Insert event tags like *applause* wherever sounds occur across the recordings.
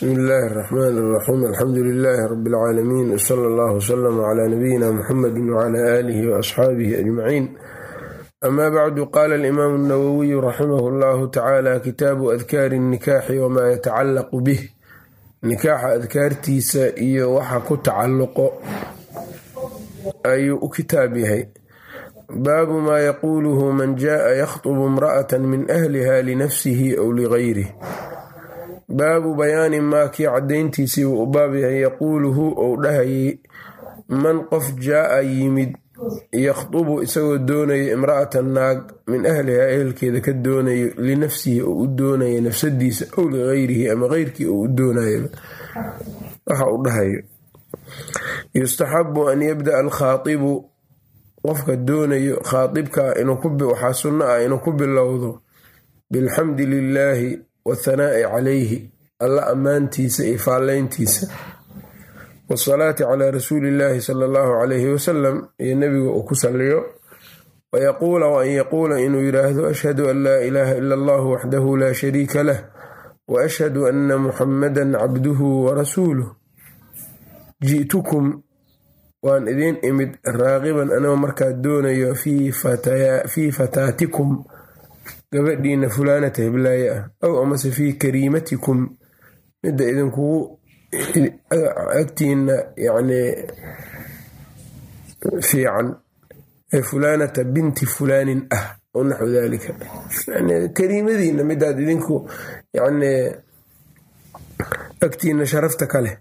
bismi illaahi raxmaan raxiim alxamdu lilaahi rabbi lcaalamiin wsala allahu wslama cla nabiyina muxamedi wcla aalihi waasxaabihi ajmaciin ama bacdu qaala alimaamu nawowiyu raximahu allahu tacaala kitaabu adkaari nnikaaxi wamaa yatacallaqu bih. Nikaaxa adkaartiisa iyo waxa ku tacalluqo ayuu u kitaab yahay. Baabu maa yaquuluhu man jaaa yakhطbu imra'ata min ahliha linafsihi aw ligayrih baabu bayaani maa kii caddayntiisii uu u baab yahay yaquuluhu ou dhahayay man qof jaa-a yimid yakhdubu isagoo doonayo imra'atan naag min ahlihaa ehelkeeda ka doonayo linafsihi oo u doonaya nafsadiisa ow ligayrihi ama keyrkii oo u doonayo waxa u dhahayo yustaxabu an yabda'a alkhaatibu qofka doonayo khaaibka waxaa sunno ah inuu ku bilowdo bilxamdi lilaahi wathanaa'i calayhi alla ammaantiisa iyo faallayntiisa. Wasalaati calaa rasuuli illaahi sala allahu calayhi wasalam iyo nebiga uu ku salliyo. Wayaquula wa an yaquula inuu yidhaahdo ashhadu an laa ilaaha ila allahu waxdahu laa shariika lah wa ashhadu anna muxammadan cabduhu wa rasuuluh ji'tukum waan idiin imid raaqiban anigoo markaa doonayo fii fataatikum gabadhiina fulaanata hiblaaye ah aw amase fii kariimatikum midda idinkugu agtiina yani fiican ee fulaanata binti fulaanin ah oo naxu dalika kariimadiina midaad idinku yani agtiina sharafta ka leh.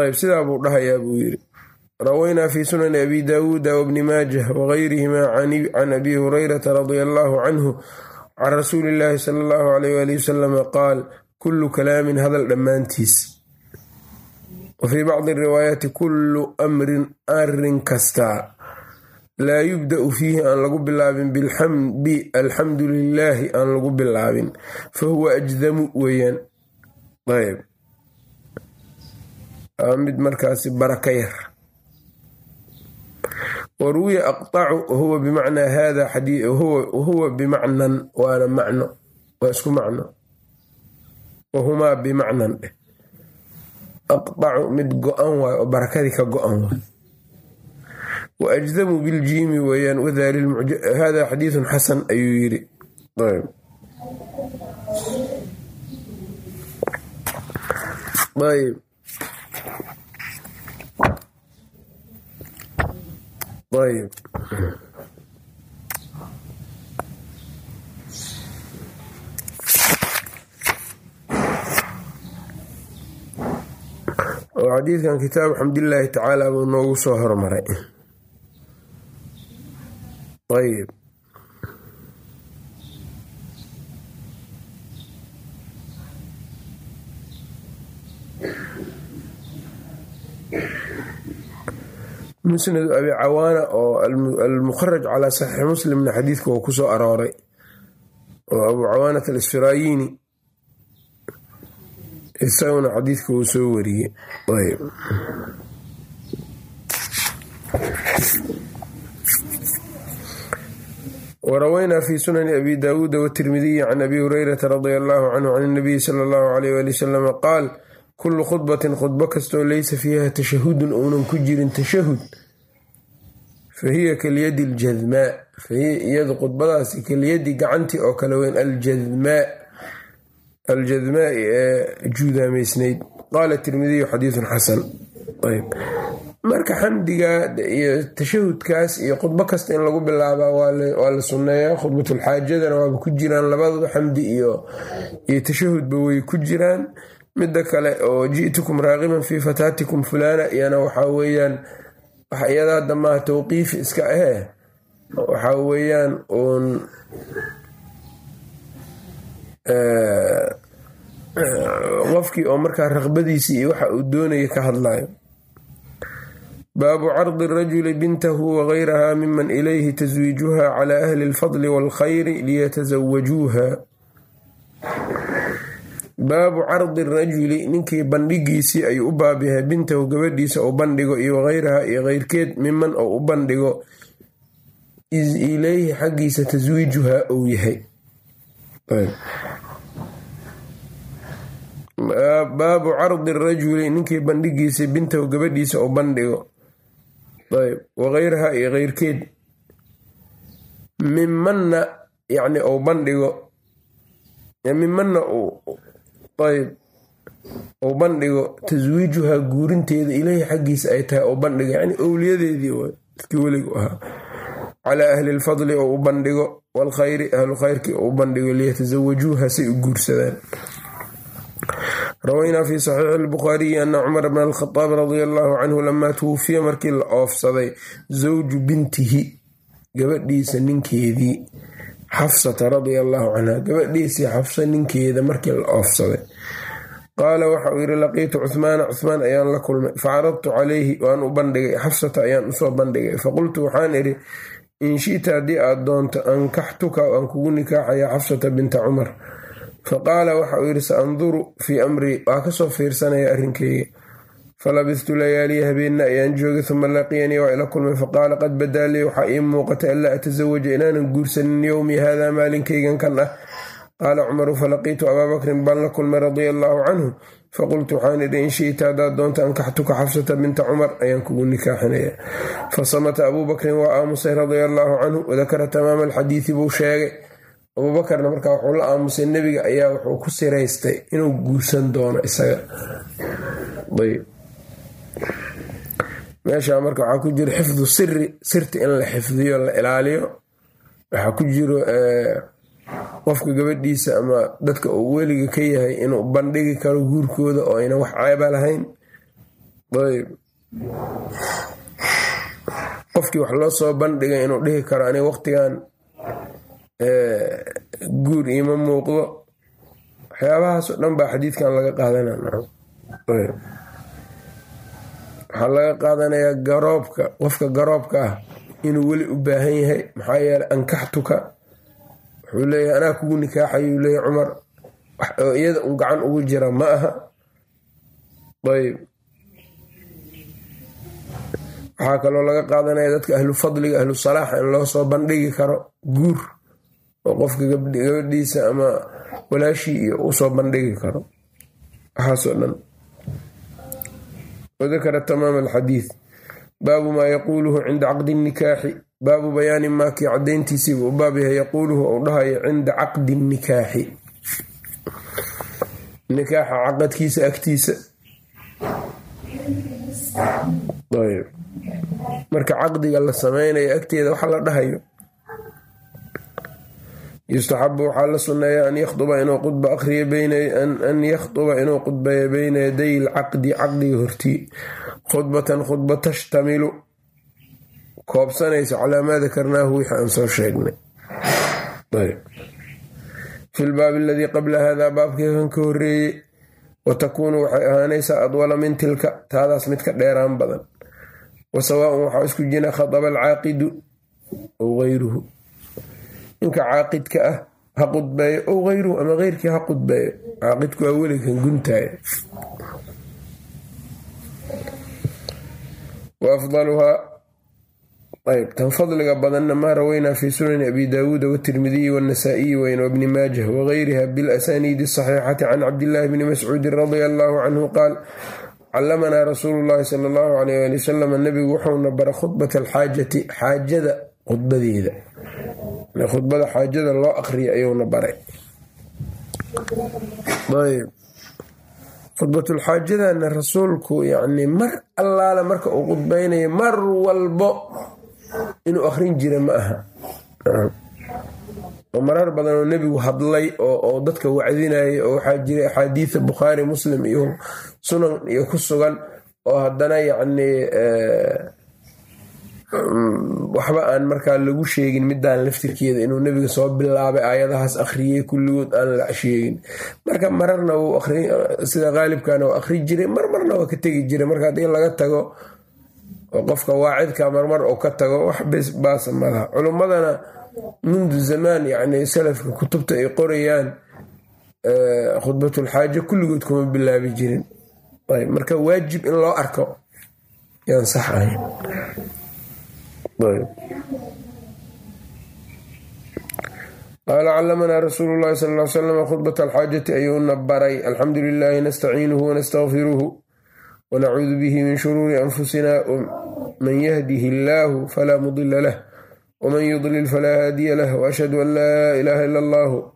Ayb sidaa buu dhahayaa buu yiri rawaynaa fi sunani abi daawuuda wbni maajah wagayrihima can abi hurayrata radia allahu canhu can rasuuli illaahi sala allahu alayh ali wasalama qaal kullu kalaamin hadal dhammaantiis wa fii bacdi riwaayaati kullu amrin arrin kastaa laa yubda'u fiihi aan lagu bilaabin bilxamdi alxamdu lilaahi aan lagu bilaabin fa huwa ajdamu weeyaan ayb mid markaasi baraka yar waruwiya aqطacu wahuwa bimacnaa hada wahuwa bimacnan waana macno waa isku macno wahumaa bimacnan dheh aqطacu mid go-an waayo oo barakadii ka go-an waay wa ajdamu biljiimi weeyaan hada xadiiثun xasan ayuu yiri ayb Ayb oo xadiidkan kitaabu xamdillaahi tacaala buu noogu soo hormaray. Ayb musnad abi cawaana oo almukharaj calaa saxiixi muslimna xadiidka uu ku soo arooray oo abu cawaanat alisfirayini isaguna xadiidka uu soo wariyey. Warawaynaa fi sunani abi daawuuda watirmidiyi can abi hureyrata radia allahu canhu can inabiyi sala allahu alayh wali wasalama qaal kullu khudbatin khudbo kastoo leysa fiiha tashahudun ounan ku jirin tashahud fa hiya kalyadi aljadmaa fahiya iyadu khudbadaasi kalyadi gacantii oo kale weyn aljadmaa aljadmaai ee juudaamaysnayd. Qaala tirmidiyu xadiidun xasan. Marka xamdiga iyo tashahudkaas iyo khudbo kasta in lagu bilaabaa waa la sunneeyaa. Khudbatulxaajadana waaba ku jiraan labadaba xamdi iyo tashahudba way ku jiraan midda kale oo ji'tukum raaqiban fii fataatikum fulana iyana waxaa weeyaan wax iyada hadda maaha tawqiifi iska ahee waxaa weeyaan uun qofkii oo markaa raqbadiisii iyo waxa uu doonaya ka hadlayo baabu cardi rajuli bintahu wagayraha miman ilayhi taswiijuha cala ahli alfadli waalkhayri liyatasawajuuha baabu cardi rajuli ninkii bandhigiisii ayuu u baab yahay bintahu gabadhiisa uu bandhigo iyo wagayraha iyo keyrkeed miman oo u bandhigo is ilayhi xaggiisa taswiijuha uu yahay. Baabu cardi rajuli ninkii bandhigiisa bintahu gabadhiisa uu bandhigo ayb wagayraha iyo keyrkeed mimanna yacni uu bandhigo mimanna ayb uu bandhigo taswiijuhaa guurinteeda ilaahi xaggiisa ay tahay uu bandhigo yani owliyadeedii dadkii weligu ahaa. Calaa ahli lfadli oo u bandhigo waalkhayri ahlu khayrkii oo u bandhigo liyatasawajuuha say u guursadaan. Rawaynaa fi saxiixi lbukhaariyi ana cumar bn alkhadaab radia allaahu canhu lamaa tuwufiya markii la oofsaday zawju bintihi gabadhiisa ninkeedii xafsata radia allaahu canha gabadhiisii xafsa ninkeeda markii la oofsaday. Qaala waxa uu yidhi laqiitu cuhmaana cuhmaan ayaan la kulmay. Facaradtu calayhi waan u bandhigay. Xafsata ayaan u soo bandhigay. Faqultu waxaan idhi in shita haddii aad doonto ankaxtuka waan kugu nikaaxaya xafsata binta cumar. Faqaala waxa uu yidhi sa anduru fii amrii waa ka soo fiirsanaya arrinkeyga falabistu layaaliya habeenna ayaan joogay uma laqiyanii waa ila kulmay faqaala qad badaa lii waxaa ii muuqatay anlaa atasawaja inaanan guursanin yowmii haadaa maalinkaygan kan ah qaala cumaru falaqiitu abaa bakrin baan la kulmay radia allaahu canhu faqultu waxaan idhi in shi'ta haddaad doonta ankaxtuka xafsata binta cumar ayaan kugu nikaaxinaya fasamata abuu bakrin waa aamusay radia allaahu canhu wadakara tamaama alxadiidi buu sheegay abuubakarna markaa wuxuu la aamusay nebiga ayaa wuxuu ku siraystay inuu guursan doono isaga meesha marka waxaa ku jiro xifdu siri sirta in la xifdiyo la ilaaliyo. Waxaa ku jiro qofka gabadhiisa ama dadka uu weliga ka yahay inuu bandhigi karo guurkooda oo ayna wax ceeba lahayn. Ayb. Qofkii wax loo soo bandhigay inuu dhihi karo aniga waqtigan guur iima muuqdo. Waxyaabahaasoo dhan baa xadiidkan laga qaadanaa waxaa laga qaadanayaa garoobka qofka garoobka ah inuu weli u baahan yahay maxaa yeeley ankaxtuka. Wuxuu leeyahay anaa kugu nikaaxayuu leeyahy cumar. Iyada un gacan ugu jira ma aha. Ayb waxaa kaloo laga qaadanaya dadka ahlu fadliga ahlu salaaxa in loo soo bandhigi karo guur oo qofka gabadhiisa ama walaashii iyo uu soo bandhigi karo. Waxaasoo dhan wadakara tamaam alxadiid baabu maa yaquuluhu cinda caqdi nikaaxi baabu bayaani maakii cadayntiisiiba u baab yahay yaquuluhu uu dhahayo cinda caqdi nikaaxi nikaaxa caqadkiisa agtiisa marka caqdiga la sameynayo agteeda waxa la dhahayo yustaxabu waxaa la sunneeya an yakhduba inuu qudba aqriyo an yakhduba inuu qudbayo beyna yaday lcaqdi caqdiga hortii khudbatan khudba tashtamilu koobsanaysa calaa maa dakarnaahu wixii aan soo sheegnay fi lbaabi aladii qabla hada baabkii kan ka horeeyey wa takuunu waxay ahaanaysaa adwala min tilka taadaas mid ka dheeraan badan wa sawaaun waxaa isku jina khadaba alcaaqidu ow gayruhu ninka caaqidka ah ha qudbeeyo ow hayruhu ama keyrkii ha qudbeeyo caaqidku waa weligan guntaaya tan fadliga badanna maa raweynaa fi sunani abi daawuuda watirmidiyi wanasaa'iyi weyn wabni maajah wagayriha bilasaniidi asaxiixati can cabdillaahi bni mascuudin radia allaahu canhu qaal callamanaa rasuulu llaahi sala allahu alayh ali wasalam nabigu wuxuuna bara khudbata alxaajati xaajada khudbadeeda khudbada xaajada loo aqriya ayuuna baray. Ayb khudbatulxaajadana rasuulku yacni mar allaala marka uu khudbaynayo mar walbo inuu akhrin jira ma aha. Oo marar badan oo nebigu hadlay oo dadka wacdinayay oo waxaa jiray axaadiida bukhaari muslim iyo sunan iyo ku sugan oo haddana yacni waxba aan markaa lagu sheegin midaan laftirkeeda inuu nebiga soo bilaabay aayadahaas akhriyey kulligood aan la sheegin. Marka mararna wuu sida qaalibkana waa akhri jiray mar marna waa ka tegi jiray. Marka haddii laga tago oo qofka waacidka marmar uu ka tago wax baasa malaha culummadana mundu zamaan yacni salafka kutubta ay qorayaan khudbatulxaaja kulligood kuma bilaabi jirin. Marka waajib in loo arko yaan sax ahayn qaala callamanaa rasuulu llahi sal l slam khudbat alxaajati ayuuna baray alxamdu lilaahi nastaciinuhu wanastaqfiruhu wanacuudu bihi min shuruuri anfusina man yahdihi illaahu falaa mudila lah wman yudlil falaa haadiya lah waashhadu an laa ilaaha ila allahu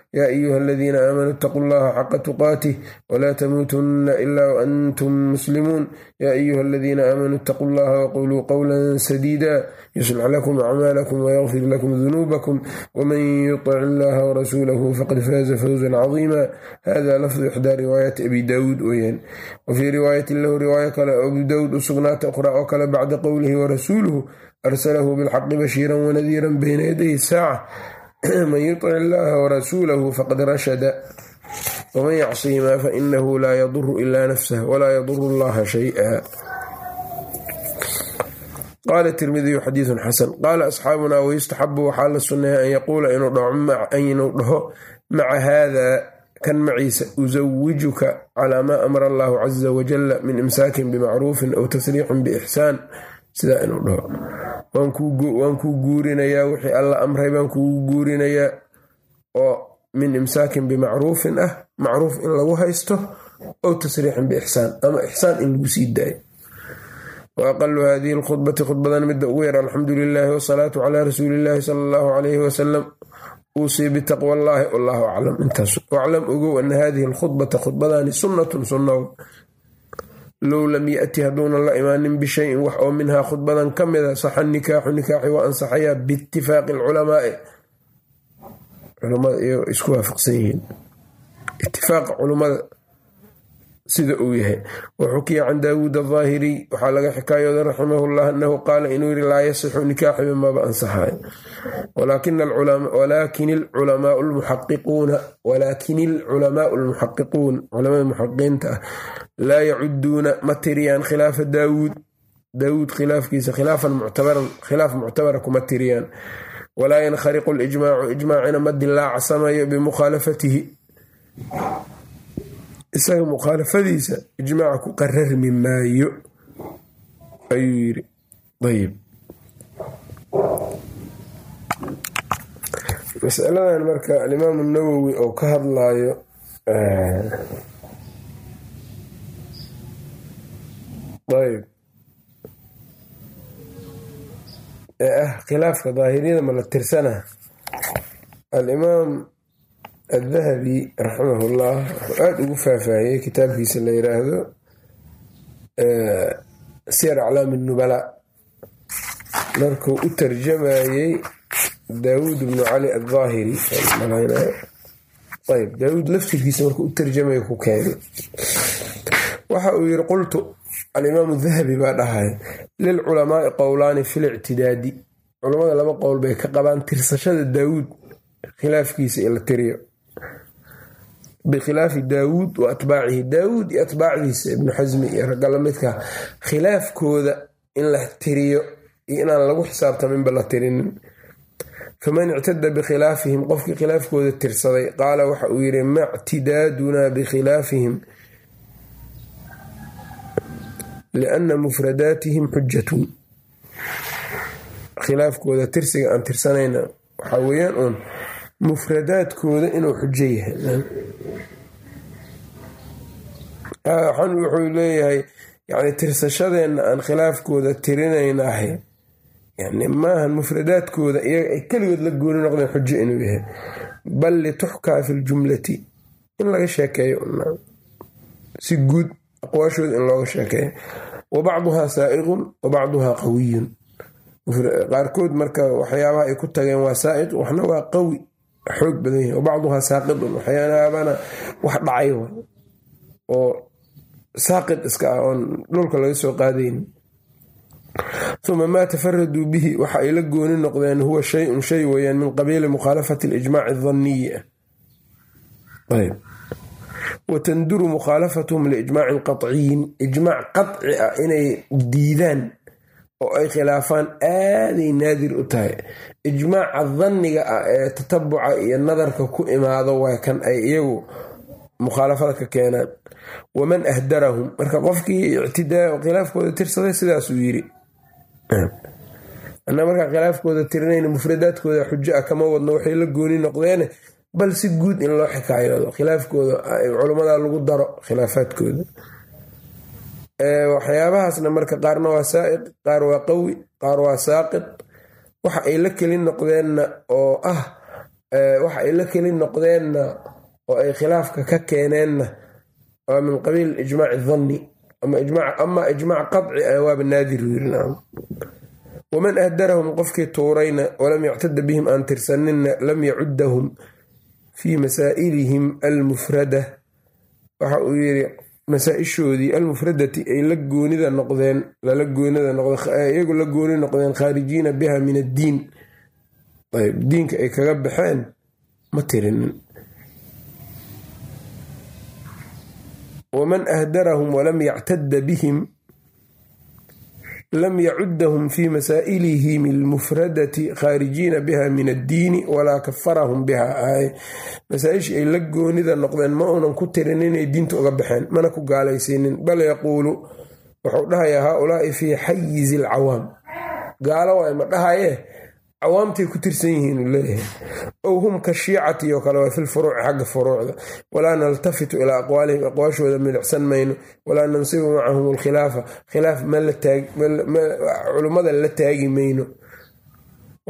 ya ayuha aladiina aamanuu itaquu allaha xaqa tuqaatih wla tamuutunna ila waantum muslimuun ya ayuha aladiina aamanuu itaquu allaha waquluu qowla sadiida yuslix lakum acmaalakum wayغfir lakum dunuubakum wman yuطic illaha warasuulahu faqad faaza fawzan cadiima hada lafdu ixdaa riwaayati abi daawuud weyaan wafii riwaayatin lahu riwaayo kale abu daawuud u sugnaata ukhra oo kale bacda qowlihi warasuuluhu arsalahu bilxaqi bashiira wanadiira bayna yaday saaca *clears throat* man yuطic illaha warasuulahu faqad rashada wman yacsihimaa fainahu laa yaduru ila nafsah walaa yaduru allaha shay'a. Qaala tirmidiyu xadiidun xasan qaala asxaabunaa wayustaxabu waxaa la sunneeya an yaquula inuu dhaho maca haada kan maciisa usawijuka calaa maa amara allahu caza wajala min imsaakin bimacruufin aw tasriixin biixsaan sidaa inuu dhaho waan kuu guurinayaa wixii alla amray baan kugu guurinayaa oo min imsaakin bimacruufin ah macruuf in lagu haysto ow tasriixin biixsaan ama ixsaan in lagu sii daayo. Wa aqalu hadihi lkhudbati khudbadan midda ugu yar alxamdu lilaahi wasalaatu calaa rasuuli illaahi sala allahu calayhi wasalam uusii bitaqwa allaahi wallahu aclam intaas waclam ogow ana hadihi alkhudbata khudbadani sunnatun sunnaw low lam yati hadduunan la imaanin bishayin wax oo minhaa khudbadan ka mida saxa nikaaxu nikaaxi waa ansaxayaa biitifaaqi alculamaai. Culamada iyagoo isku waafaqsan yihiin. Itifaaqa culummada sida uu yahay. Waxukiya can daawuud ahaahiriy waxaa laga xikaayooda raximahullah anahu qaala inuu yiri laa yasixu nikaaxu maba ansaxayo walaakin alculamaau lmuxaqiquuna walaakin ilculamaau lmuxaqiquun culamada muxaqiqiinta ah laa yacuduuna ma tiriyaan khilaafa daawuud. Daawuud khilaafkiisa khilaafan muctabaran khilaaf muctabara kuma tiriyaan. Walaa yankhariqu lijmaacu ijmaacina ma dilaacsamayo bimukhaalafatihi isaga mukhaalafadiisa ijmaaca ku qararmi maayo ayuu yiri ayb masaladan marka alimaamu nawowi oo ka hadlayo ayb ee ah khilaafka daahiriyada ma la tirsana alimaam adahabi raximahullah wuxuu aada ugu faahfaahiyey kitaabkiisa la yiraahdo siyar aclaami nubala markuu u tarjamayey daawuud bnu cali aldaahiri ayb daawuud laftirkiisa markuu u tarjamaya ku keenay waxa uu yiri qultu alimaamu dahabi baa dhahay lilculamaai qowlaani fi lictidaadi culamada laba qowl bay ka qabaan tirsashada daawuud khilaafkiisa in la tiriyo bikhilaafi daawuud wa atbaacihi daawuud iyo atbaacdiisa ibnu xasmi iyo ragga lamidka khilaafkooda in la tiriyo iyo inaan lagu xisaabtaminba la tirinin faman ictada bikhilaafihim qofkii khilaafkooda tirsaday qaala waxa uu yiri ma ctidaadunaa bikhilaafihim liana mufradaatihim xujatun khilaafkooda tirsiga aan tirsanayna waxaa weeyaan uun mufradaadkooda inuu xujo yahay waxan wuxuu leeyahay yani tirsashadeenna aan khilaafkooda tirinaynahay yani maahan mufradaadkooda iyaga ay keligood la gooni noqdeen xujo inuu yahay. Bal lituxkaa fi ljumlati in laga sheekeeyo si guud aqwaashooda in looga sheekeeyo. Wa bacduhaa saa'iqun wa bacduhaa qawiyun. Qaarkood marka waxyaabaha ay ku tageen waa saa'iq waxna waa qawi. Xoog badan yahay. Wa saaqidun waxyaabana wax dhacay oo saaqid iska ah oon dhulka laga soo qaadayn. Uma maa tafaraduu bihi waxa ay la gooni noqdeen huwa shayun shay weyaan min qabiili mukhaalafati alijmaaci adaniyi ah ayb. Wa tanduru mukhaalafatuhum liijmaacin qaciyin ijmaac qaci ah inay diidaan oo ay khilaafaan aaday naadir u tahay. Ijmaaca danniga ah ee tatabuca iyo nadarka ku imaado waa kan ay iyagu mukhaalafada ka keenaan waman ahdarahum. Marka qofkii ictidaa khilaafkooda tirsaday sidaasuu yiri anaa markaa khilaafkooda tirinayna mufradaadkooda xujo ah kama wadno waxay la gooni noqdeene bal si guud in loo xikaayoodo khilaafkooda culummada lagu daro khilaafaadkooda. Waxyaabahaasna marka qaarna waa saa'iq qaar waa qawi qaar waa saaqid waxa ay la keli noqdeenna oo ah waxa ay la keli noqdeenna oo ay khilaafka ka keeneenna waa min qabiil ijmaaci danni ama ijmaac qadci ah waaba naadir waman ahdarahum qofkii tuurayna walam yactada bihim aan tirsaninna lam yacuddahum fii masaa'ilihim almufrada. Waxa uu yiri masaa-ishoodii almufradati ay la goonida noqdeen lala goonida noqdeiyagu la gooni noqdeen khaarijiina biha min addiin. Diinka ay kaga baxeen ma tirinin waman ahdarahum walam yactada bihim lam yacuddahum fi masaa'ilihim almufradati khaarijiina biha min addiini walaa kafarahum biha ahay masaa-ishii ay la goonida noqdeen ma uunan ku tirin inay diinta uga baxeen mana ku gaalaysiinin bal yaquulu wuxuu dhahayaa haaulaai fii xayizi alcawaam gaalo waay ma dhahaye cawaamtay ku tirsan yihiin leeyahay. Ow hum ka shiicati oo kale waa filfuruuci xagga furuucda. Walaa naltafitu ilaa aqwaalihim aqwaashooda milicsan mayno. Walaa nansibu macahum alkhilaafa khilaaf culummada la taagi mayno.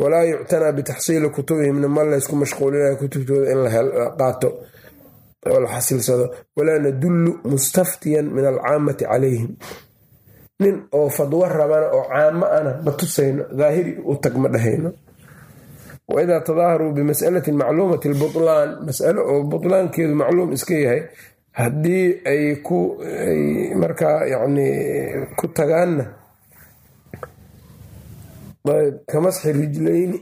Walaa yuctanaa bitaxsiili kutubihimna ma laysku mashquulinayo kutubtooda in la qaato oo la xasilsado. Walaa nadullu mustaftiyan min alcaamati calayhim. Nin oo fadwo rabana oo caamo ana ma tusayno daahiri u tag ma dhahayno waidaa tadaaharuu bimas'alatin macluumati lbutlaan mas'alo oo butlaankeedu macluum iska yahay haddii ay markaa yacni ku tagaanna ayb kamasxi rijlayni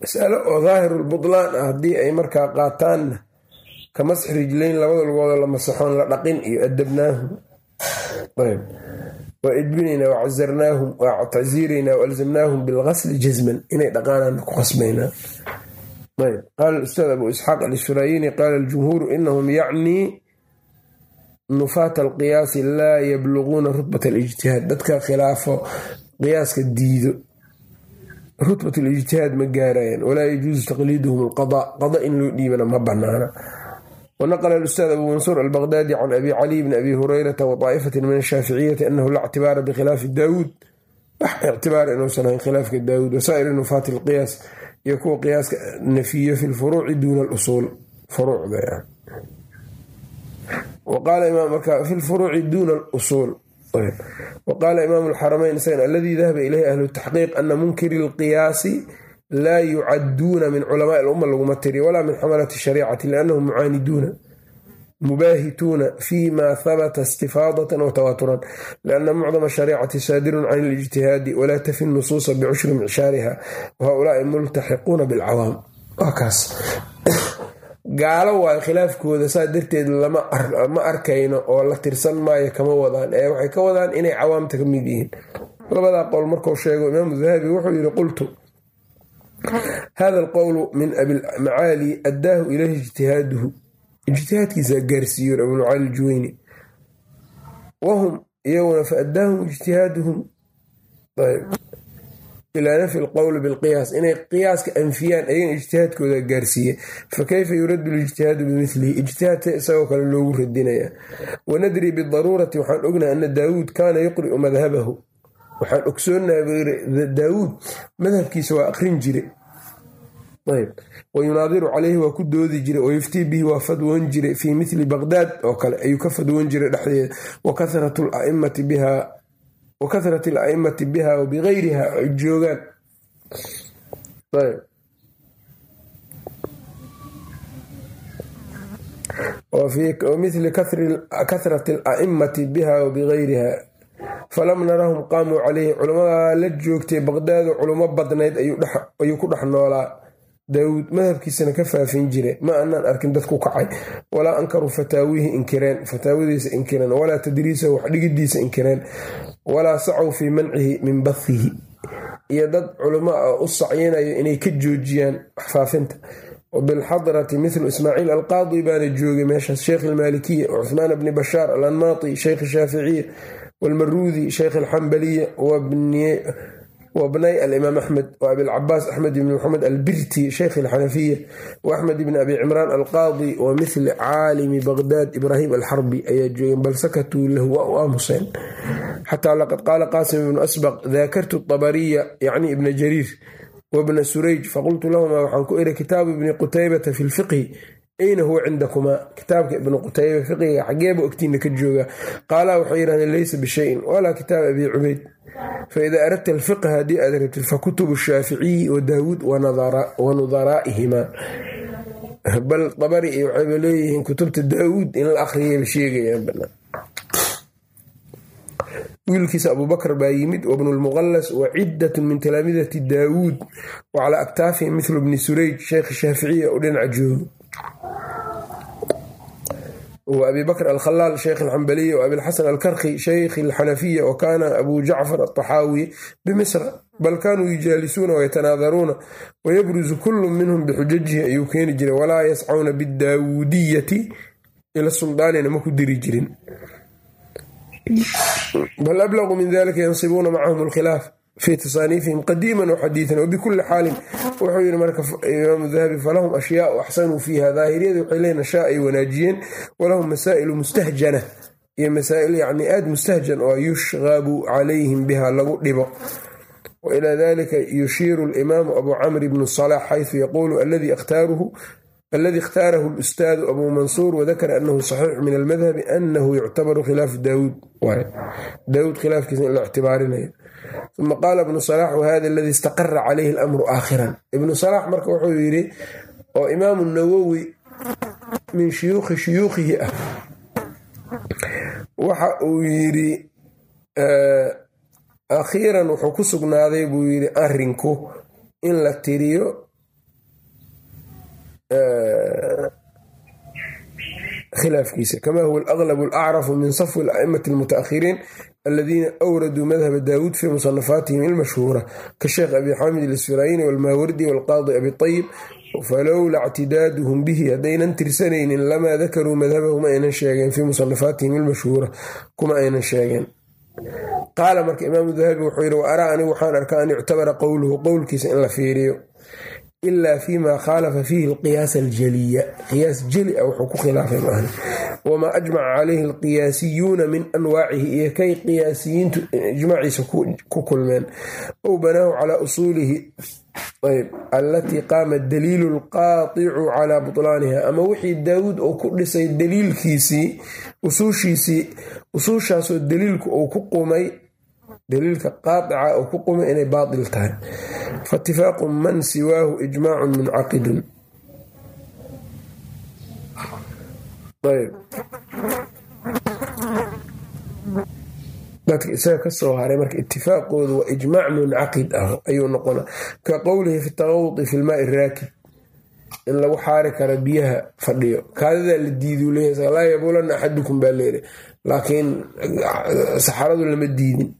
mas'alo oo daahirulbutlaan ah haddii ay markaa qaataanna kamasxi rijlayn labada lugooda la masaxoon la dhaqin iyo adabnaahum ayb waa edbinaynaa waa tacsiiraynaa waalzamnaahum bilgasli jazman inay dhaqaanaan ku qasbaynaa ayb qaala ustaad abu isxaaq alishuraayini qaala aljumhuuru inahum yacnii nufaata alqiyaasi laa yabluguuna rutbat alijtihaad dadka khilaafo qiyaaska diido rutbat alijtihaad ma gaarayaan walaa yajuusu taqliiduhum alqada qada in loo dhiibana ma banaana wanaqla alustaad abu mansuur albaqdaadi can abi caliy bn abi hureyrata wa daa'ifatin min ashaaficiyati anahu la ictibaara bikhilaafi daawuud wax ictibaara inuusan ahayn khilaafka daawuud wasaa'iri nufaati alqiyaas iyo kuwa qiyaaska nafiyo fi lfuruuci duuna alusuul furuucda waqaala imaamu alxaramayn isagan aladii dahaba ilayhi ahlu taxqiiq ana munkiri alqiyaasi laa yucaduuna min culamaai lumma laguma tiriyo walaa min xamalati shariicati liannahum mucaaniduuna mubaahituuna fi ma habata istifaadatan wa tawaaturan lianna mucdama shariicati saadirun can ilijtihaadi walaa tafi nusuusa bicushri micshaariha wa haulaai multaxiquuna bilcawaam waa gaalo waay khilaafkooda saa darteed lama arkayno oo la tirsan maayo kama wadaan ee waxay ka wadaan inay cawaamta ka mid yihiin labadaa qowl markuu sheego imaamu dahabi wuxuu yiri qultu hada alqowlu min abilmacaali addaahu ilayhi ijtihaaduhu ijtihaadkiisa gaarsiiyo abulmacaali juweyni wahum iyaguna fa addaahum ijtihaaduhum ilaa nafyi alqowli bilqiyaas inay qiyaaska anfiyaan ayagana ijtihaadkooda gaarsiiye fakayfa yuraddu lijtihaadu bimilihi ijtihaadta isagoo kale loogu radinaya wanadri bidaruurati waxaan ognahay ana daawuud kaana yuqri'u madhabahu waxaan ogsoonaha daawuud madhabkiisa waa aqrin jire. Ayb wa yunaadiru caleyhi waa ku doodi jiray wa yuftii bihi waa fadwoon jiray fii mithli baqdaad oo kale ayuu ka fadwoon jiray dhexdeeda. Wa kathrati ala'immati biha wa bigayriha ay joogaan. Ayb wamithli kathrati ala'immati biha wa falam narahum qaamuu caleyhi culamadaa la joogtay baqdaado culamo badnayd ayuu ku dhex noolaa. Daawuud madhabkiisana ka faafin jire ma anaan arkin dad ku kacay. Walaa ankaruu fataawihi inkireen. Fataawadiisa inkireen. Walaa tadriisahu wax dhigidiisa inkireen. Walaa sacow fii mancihi min bathihi. Iyo dad culimo ah u sacyinayo inay ka joojiyaan wax faafinta wabilxadrati mithlu ismaaciil alqaadi baana joogay meeshaas sheekh almaalikiya wacuhmaan bni bashaar alanmaati sheykh shaaficiya walmaruudi sheykh alxambaliya wabnay alimaam axmed waabilcabaas axmed bn maxamed albirti sheykh alxanafiya waaxmed bn abi cimraan alqaadi wa mithli caalimi baqdaad ibraahim alxarbi ayaa joogeen bal sakatuu lahu waa u aamuseen xataa laqad qaala qaasim ibnu asbaq daakartu abariya yacni ibna jariir wabna surayj faqultu lahumaa waxaan ku iri kitaabu ibni qutaybata fi lfiqhi ayna huwa cindakumaa kitaabka ibnu qutayba fiqiga xageeba ogtiina ka jooga qaalaa waxay yidhahdeen leysa bishayin walaa kitaab abi cubayd. Faidaa aradta alfiqha haddii aad rabtid fakutubu shaaficiyi wa daawuud wa nudaraa'ihima. Bal dabari iyo waxayba leeyihiin kutubta daawuud in la akhriyayba sheegayaan wiilkiisa abubakr baa yimid wabnu wa ciddatun min talaamidati daawuud wa calaa mithlu bni surayj sheekh shaaficiya oo dhinaca joogo abi bakr alkhalaal sheikh alxambaliya waabilxasan alkarki sheykhi alxanafiya wa kana abu jacfar alطaxaawiy bimisra bal kaanuu yujaalisuuna waytanaadaruuna wayabruzu kullu minhum bixujajihi ayuu keeni jiray walaa yascawna bidaawudiyati ila suldaanina maku diri jirin. Bal ablaquu min dalika yansibuuna macahum alkhilaaf fi tasaaniifihim qadiima waxadiian wbikuli xaalin. Wuxuu yii marka imaamu dahabi falahum ashyaau axsanuu fiiha daahiriyada waxay leeyiin ashaa ay wanaajiyeen walahum masaa'ilu mustahjana. Iyo masaa'il yacni aad mustahjan oo yushqabu calayhim biha lagu dhibo. Wailaa dalika yushiiru alimaamu abu camr bnu salax xaysu yaquulu alladii ikhtaarahu lustaadu abu mansuur wadakara anahu saxiix min almadhabi anahu yuctabaru khilaafu daawuud. Daawuud khilaafkiisa in la ictibaarinayo uma qaala ibnu salax wahada aladii istaqara calayhi alamru aakhiran ibnu salax marka wuxuu yidhi oo imaamu nawowi min shuyuukhi shuyuukhihi ah waxa uu yidhi akhiiran wuxuu ku sugnaaday buu yidhi arinku in la tiriyo khilaafkiisa kama huwa alaqlab alacrafu min safwi alaimati almutaahiriin aladiina awraduu madhaba daawuud fii musanafaatihim ilmashhuura kasheekh abi xaamid ilisfirayni walmaawardi walqaadi abi ayib falowla ictidaaduhum bihi haddaynan tirsanaynin lamaa dakaruu madhabahu ma aynan sheegeen fii musanafaatihim ilmashhuura kuma aynan sheegeen. Qaala marka imaamu dahabi wuxuu yidhi wa araa anigu waxaan arkaa an yuctabara qowluhu qowlkiisa in la fiiriyo ilaa fima khaalafa fiihi alqiyaas aljaliya qiyaas jeli a wuxuu ku khilaafay maahan wamaa ajmaca calayhi alqiyaasiyuuna min anwaacihi iyo kay qiyaasiyiintu ijmaaciisa ku kulmeen ow banaahu calaa usuulihi allatii qaama daliilu lqaaticu calaa butlaaniha ama wixii daawuud uu ku dhisay daliilkiisii usuushiisii usuushaasoo daliilku uu ku qumay daliilka qaaica oo ku qumay inay baatil tahay. Faitifaaqu man siwaahu ijmaacun muncaqidun dadka isaga ka soo haray marka itifaaqoodu waa ijmaac muncaqid ah ayuu noqona ka qowlihi fi taqawudi fi lmaai raakib in lagu xaari kara biyaha fadhiyo. Kaadadaa la diiduu leeyahay laa yabuulanna axadukum baa leeyahay laakiin saxaradu lama diidin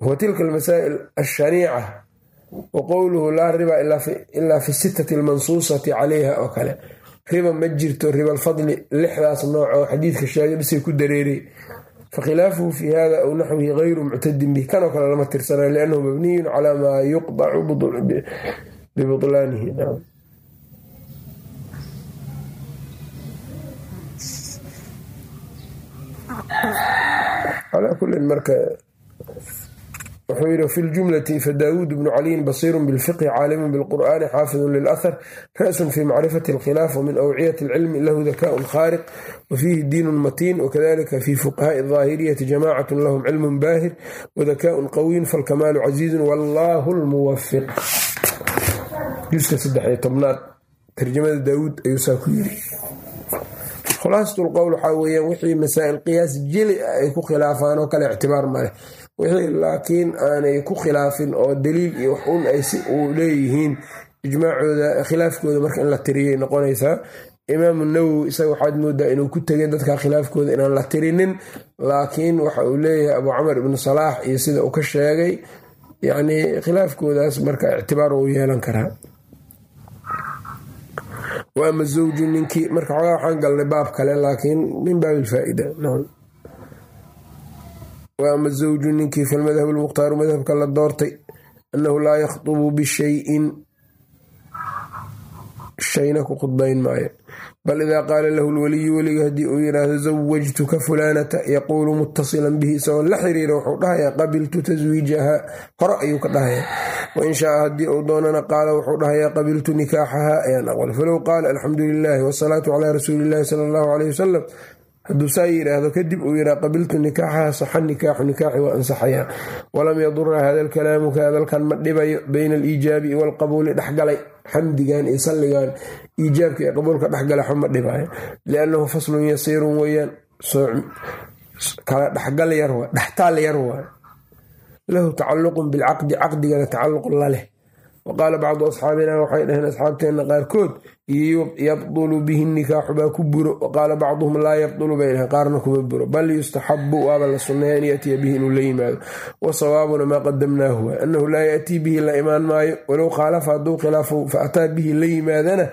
wa tilka almasaa'il ashaniica wa qowluhu laa riba ilaa fi sitati almansuusati calayha oo kale. Riba ma jirto riba alfadli lixdaas nooc oo xadiidka sheegay bisay ku dareeray fakhilaafuhu fi hada aw naxwihi gayru muctadin bih kanoo kale lama tirsanayo liannahu mabniyun calaa maa yuqdacu bibutlaanihi calaa kulin marka wuxuu yidhi fi ljumlati fadaawuud bnu caliyin basiirun bilfiqhi caalimun bilqur'ani xaafidun lilahar ra'sun fi macrifati alkhilaaf wamin awciyati alcilmi lahu dakaun khaariq wafiihi diinun matiin wakadalika fi fuqahaai daahiriyati jamacatun lahum cilmun baahir wadakaun qawiyin falkamaalu casiizun wallahu lmuwafiq juska saddex tobnaad tarjamada daawuud ayuu saa ku yiri khulaasat lqowl waxaa weyaan wixii masaa'il qiyaas jeli ah ay ku khilaafaan oo kale ictibaar maleh wixii laakiin aanay ku khilaafin oo daliil iyo wax un ay si uu leeyihiin ijmaacooda khilaafkooda marka in la tiriyay noqonaysaa imaamu nawowi isaga waxaad moodaa inuu ku tegay dadka khilaafkooda inaan la tirinin laakiin waxa uu leeyahay abu camar ibnu salaax iyo sida uu ka sheegay. Yacni khilaafkoodaas marka ictibaar uu yeelan karaa. Wa ama zawju ninkii marka xogaa waxaan galnay baab kale laakiin min baab ilfaaida wa ama zawju ninkii falmadhab lmukhtaaru madhabka la doortay annahu laa yakhdubu bishayin shayna ku khudbayn maayo. Bal idaa qaala lahu lwaliyu weliga haddii uu yidhaahdo zawajtuka fulaanata yaquulu muttasilan bihi isagoo la xiriira wuxuu dhahayaa qabiltu taswiijaha hore ayuu ka dhahayaa. Wain shaaa haddii uu doonana qaala wuxuu dhahayaa qabiltu nikaaxaha ayaan aqbal. Falow qaala alxamdu lilaahi wasalaatu calaa rasuuli illahi sala allahu caleyh wasalam hadduu saa yidhaahdo kadib uu yidhaha qabiltu nikaaxaha saxa nikaaxu nikaaxi waa ansaxayaa walam yadura hada alkalaamu kaadalkan ma dhibayo bayna aliijaabi waalqabuuli dhexgalay. Xamdigan iyo salligan iijaabka iyo qabuulka dhexgala xuma dhibaayo liannahu faslun yasiirun weyaan kala dhexgal yar dhextaal yar waa. Lahu tacalluqun bilcaqdi caqdigana tacalluq la leh wa qaala bacdu asxaabina waxay dhaheen asxaabteenna qaarkood yabdulu bihi nikaaxu baa ku buro wa qaala bacduhum laa yabdulu bay dhaheen qaarna kuma buro bal yustaxabu waaba la sunneeya an yatiya bihi inuu la yimaado wa sawaabuna maa qadamnaahu waa annahu laa yatii bihi la imaan maayo walow khaalafa hadduu khilaafo fa ataa bihi la yimaadana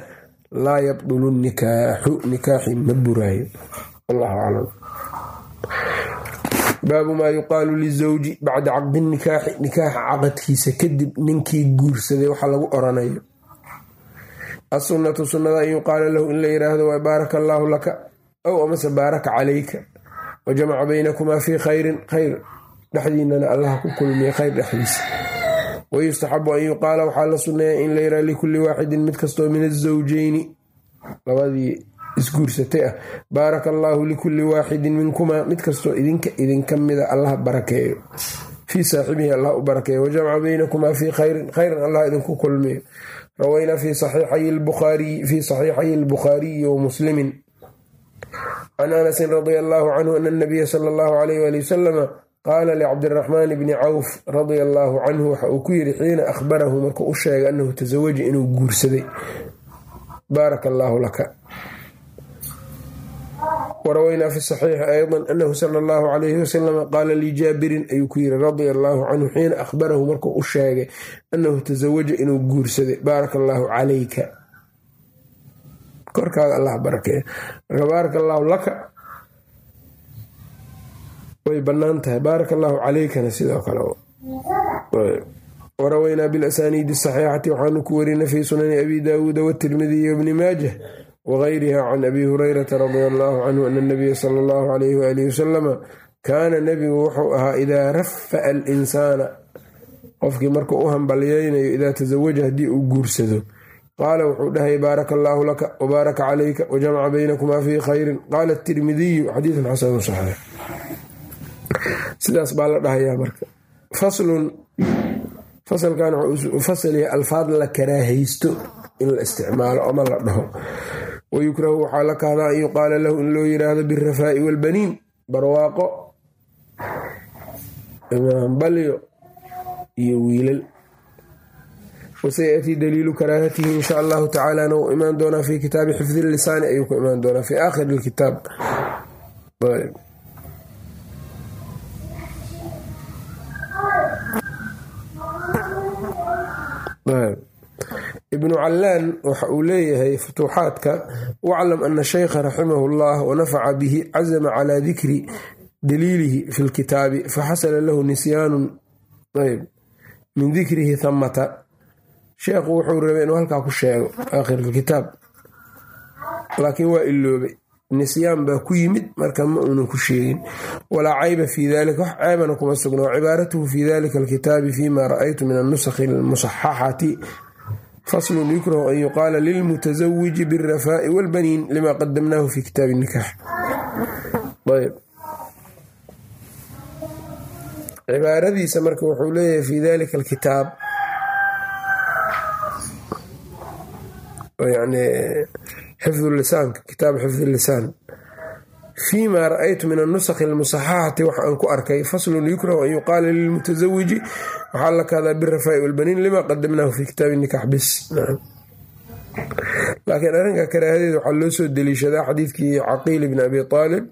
laa yabdulu nikaaxu nikaaxi ma buraayo wallahu aclam baabu maa yuqaalu lizawji bacda caqdi nikaaxi nikaaxa caqadkiisa kadib ninkii guursaday waxa lagu oranayo. Asunatu sunnada an yuqaala lahu in la yiraahdo waa baaraka allaahu laka ow amase baaraka calayka. Wa jamaca baynakumaa fii khayrin khayr. Dhexdiinana allaha ku kulmiya khayr dhexdiisa. Wayustaxabu an yuqaala waxaa la sunneeya in la yiraha likulli waaxidin mid kastoo min azawjeyni labadii isguursatay ah baaraka allaahu likulli waaxidin minkumaa mid kastoo idinka idinka mida allah barakeeyo fii saaxibihi allah u barakeeyo wajamca baynakumaa fii khayrin. Khayran allah idinku kulmiyo rawaynaa fii saxiixayi albukhaariyi wa muslimin. Can anasin radia allaahu canhu ana nabiya sala allahu alayh wali wasalama qaala licabdiraxmaan bni cawf radia allaahu canhu waxa uu ku yidhi xiina akhbarahu markuu u sheegay annahu tasawaja inuu guursaday. Baaraka allaahu laka warawaynaa fi saxiixi ayضa anahu sala allahu calayhi wasalama qaala lijaabirin ayuu ku yiri radia allaahu canhu xiina akhbarahu markuu u sheegay annahu tasawaja inuu guursaday baaraka allaahu calayka. Korkaaga allah barakeeya marka baaraka allaahu laka. Way bannaan tahay. Baaraka allaahu calaykana sidoo kale. Warawaynaa bilasaniidi saxiixati waxaanu ku warinay fii sunani abi daawuuda watirmidiyi wbni maajah wgayriha can abi hurayrata radia allaahu canhu ana nabiya sala allahu alayhi waalihi wasalama kaana nebigu wuxuu ahaa idaa rafa'a alinsaana qofkii markuu u hambalyaynayo idaa tasawaja haddii uu guursado qaala wuxuu dhahay baaraka allaahu laka wabaaraka calayka wajamaca baynakumaa fii khayrin qaala tirmidiyu xadiidun xasanu saxiix sidaas baa la dhahayaa marka faslun fasalkan wuxuu fasal yahay alfaad la karaahaysto in la isticmaalo ama la dhaho wayukrahu waxaa la kahdaa an yuqaala lahu in loo yiraahdo birafaa'i walbaniin barwaaqo balyo iyo wiilal wasayatii daliilu karaahatihi insha allahu tacaalana wuu imaan doonaa fi kitaabi xifdi lisaani ayuu ku imaan doonaa fi aakhiri kitaab ibnu callaan waxa uu leeyahay futuuxaadka waclam ana shaykha raximahu llah wanafaca bihi cazama calaa dikri daliilihi fi lkitaabi faxasala lahu nisyaanun min dikrihi thamata sheekhu wuxuu rabay inuu halkaa ku sheego aakhirkitaab laakiin waa iloobay nisyaan baa ku yimid marka ma uunan ku sheegin. Walaa cayba fii dalika wax ceebana kuma sugna wacibaaratuhu fi dalika alkitaabi fima ra'aytu min anusakhi almusaxaxati faslun yukrahu an yuqaala lilmutasawiji biاlrafaa'i walbaniin lima qadamnaahu fi kitaabi nikax ayb cibaaradiisa marka wuxuu leeyahay fi dalika alkitaab yani xifdu lisaanka kitaabu xifdi lisaan fii ma ra'aytu min anusakhi almusaxaxati waxa aan ku arkay faslun yukrahu an yuqaala lilmutasawiji waxaa la kahdaa birafaa'i walbaniin lima qadamnaahu fi kitaabi nikax bis. Laakiin arrinka karaahadeeda waxaa loo soo deliishadaa xadiidkii caqiil bni abi aalib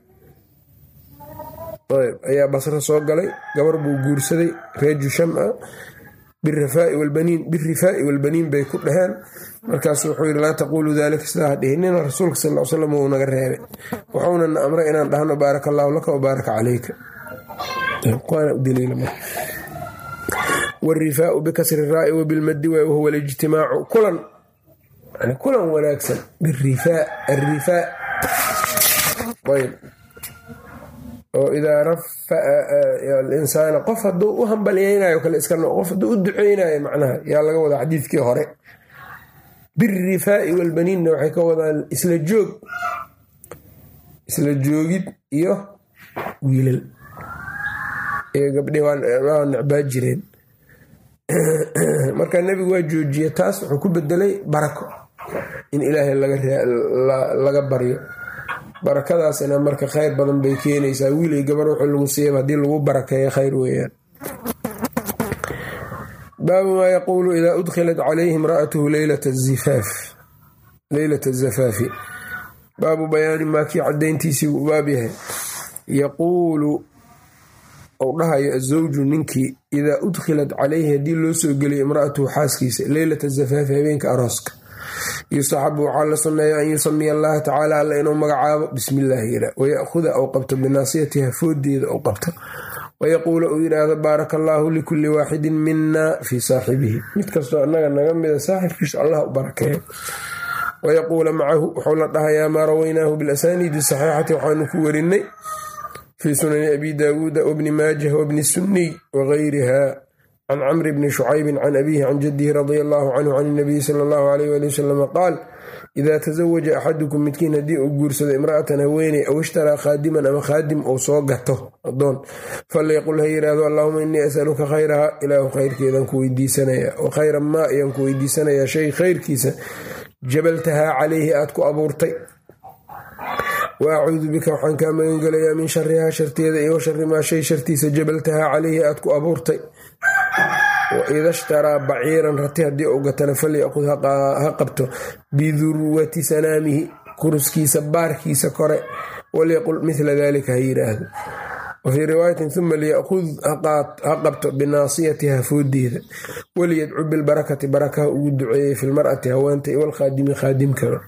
ayaa basro soo galay. Gabar buu guursaday reer jusham ah. Birifaa'i walbaniin bay ku dhaheen. Markaasu wuxuu yidhi laa taquulu daalika sidaa ha dhihinina rasuulka sal l slam wuu naga reebay. Wuxuuna na amray inaan dhahno baaraka allaahu laka wabaaraka calayka warifaau bikasri raa'i wabilmadi waay wahuwa alijtimaacu kulan kulan wanaagsan birifaa arifaa ayb oo idaa rafaa alinsaana qof hadduu u hambalyaynayo kale iska qof hadduu u duceynayo macnaha yaa laga wadaa xadiidkii hore birifaa'i walbaniinna waxay ka wadaan isla joog isla joogid iyo wiilal ee gabdhii waa necbaa jireen *coughs* marka nebigu waa joojiye taas wuxuu ku bedelay barako. In ilaahay laga baryo. Barakadaasina marka khayr badan bay keenaysaa. Wiilay gabar wuxuu lagu siiyaba haddii lagu barakeeyo khayr weeyaan. Baabu maa yaquulu idaa udkhilat calayhi imra'atuhu leylata azafaafi baabu bayaani maa kii cadayntiisii baab yahay. Yaquulu ou dhahayo azawju ninkii idaa udkhilat calayhi haddii loo soo geliyo imra'atuhu xaaskiisa leylata azafaafi habeenka arooska. Yustaxabu waxaa la sunneeya an yusamiya allaha tacaala alla inuu magacaabo bismi illaahi yira waya'huda ou qabto binaasiyatiha foodeeda ou qabto wayaquula uu yidhaahdo baaraka allaahu likulli waaxidin mina fii saaxibihi. Mid kastoo annaga naga mida saaxibkiisa allah u barakeeyo wayaquula macahu wuxuu la dhahayaa maa rawaynaahu bilasaniidi saxiixati waxaanu ku werinay fii sunani abi daawuuda wabni maajah wabni sunniy wagayriha can camri bni shucaybin can abiihi can jadihi radia allahu canhu can inabiyi sala allahu alayh wali wasalama qaal idaa tasawaja axadukum midkiin haddii uu guursado imra'atan haweeney aw ishtaraa khaadiman ama khaadim uu soo gato adoon falyaqul ha yidhaahdo allahuma innii asaluka khayraha ilaahu khayrkeedaan ku weydiisanaya wa khayra maa ayaan ku weydiisanayaa shay khayrkiisa jabaltahaa calayhi aad ku abuurtay wa acuudu bika waxaan kaa magangelayaa min sharihaa sharteeda iyo wa maa shay shartiisa jabaltahaa calayhi aad ku abuurtay waida shtaraa baciiran rati haddii uu gatana falyaqud ha qabto bidurwati sanaamihi kuruskiisa baarkiisa kore walyaqul mila dalika ha yiraahdo wafii riwaayatin uma liyaqud ha qabto binaasiyatiha foodeeda waliyadcu bilbarakati barakaha ugu duceeyey fi lmar'ati haweenta walkhaadimi khaadimkaba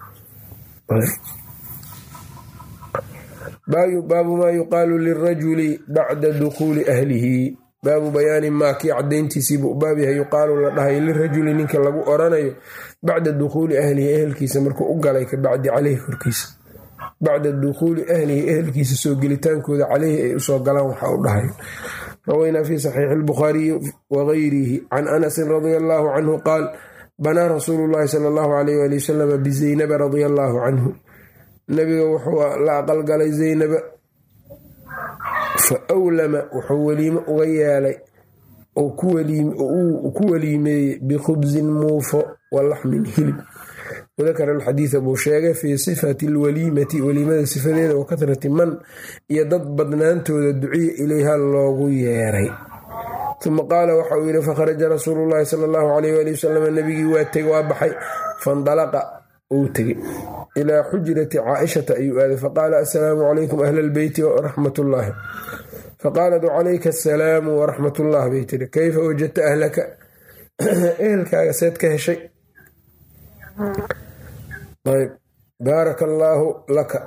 baabu maa yuqaalu lirajuli bacda dukuuli ahlihi. Baabu bayaani maa kii cadayntiisiibuu yahay yuqaalu la dhahay lirajuli ninka lagu oranayo bacda dukhuuli ahlihi ehelkiisa markuu u galay ka bacdi caleyhi korkiisa. Bacda dukhuuli ahlihi ehelkiisa soo gelitaankooda caleyhi ay u soo galaan waxa u dhahay. Rawaynaa fi saxiixi albukhaariyi wagayrihi can anasin radia allaahu canhu qaal banaa rasuulu llaahi sala allahu alayh wali wasalama bizaynaba radia allaahu canhu nabiga wuxuu la aqalgalay zaynaba fa awlama wuxuu weliimo uga yeelay uu ku weliimeeyey bikhubsin muufo wa laxmin hilib. Wadakara alxadiida buu sheegay fii sifati alwaliimati weliimada sifadeeda wa kahrati man iyo dad badnaantooda duciya ilayha loogu yeeray. Uma qaala waxa uu yidhi fakharaja rasuulu llaahi sala allahu alayh wali wasalam nabigii waa teg waa baxay fandalaqa uu tegey ilaa xujrati caaishata ayuu aaday. Faqaala assalaamu calaykum ahla albeyti waraxmat ullaahi faqaalat wacalayka assalaamu waraxmat ullah bay tiri kayfa wajadta ahlaka? *clears throat* Ehelkaaga seed ka heshay. Ayb. Baaraka allaahu laka.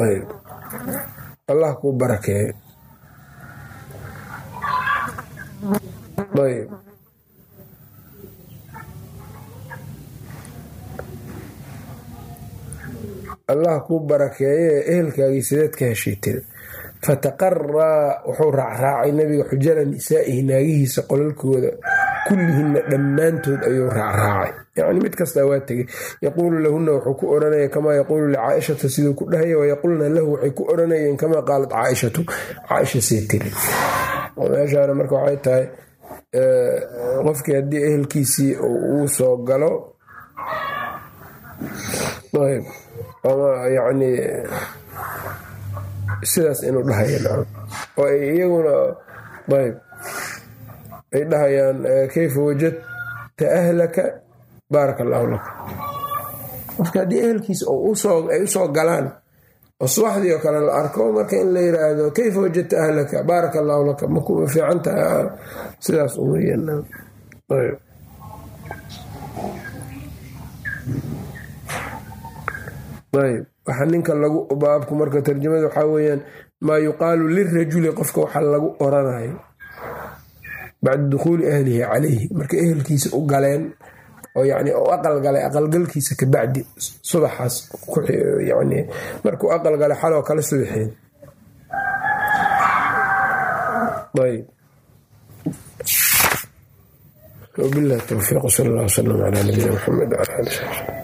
Ayb. Allah kuu barakeeyo ayb allah kuu barakeeye ehelkaagii sideed ka heshay tiri fataqaraa wuxuu raacraacay nabiga xujara nisaa'ihi naagihiisa qolalkooda. Kullihinna dhammaantood ayuu raacraacay yacni mid kastaa waa tegay yaquulu lahunna wuxuu ku odhanaya kamaa yaquulu licaaishata siduu ku dhahaya wayaqulna lahu waxay ku odhanayeen kamaa qaalat caaishatu. Caaisha see tiri. Meeshaana marka waxay tahay qofkii haddii ehelkiisii uu soo galo ama yacni sidaas inuu dhahaya oo ay iyaguna ayb ay dhahayaan kayfa wajadta ahlaka? Baaraka allaahu laka qofka haddii ehelkiisa ay u soo galaan oo subaxdii oo kale la arko marka in la yiraahdo kayfa wajadta ahlaka? Baaraka allaahu laka maku fiican tahay sidaas uweyayb ayb waxaa ninka lagu baabku marka tarjamada waxaa weyaan maa yuqaalu lirajuli qofka waxa lagu oranayo. Bacda dukhuuli ahlihi calayhi. Markay ehelkiisa u galeen oo yani u aqalgalay aqalgalkiisa kabacdi subaxaas markuu aqalgalay xaloo kala subaxeen. Ayb wabilahi towfiiq sal allah wslam calaa nabiyina ali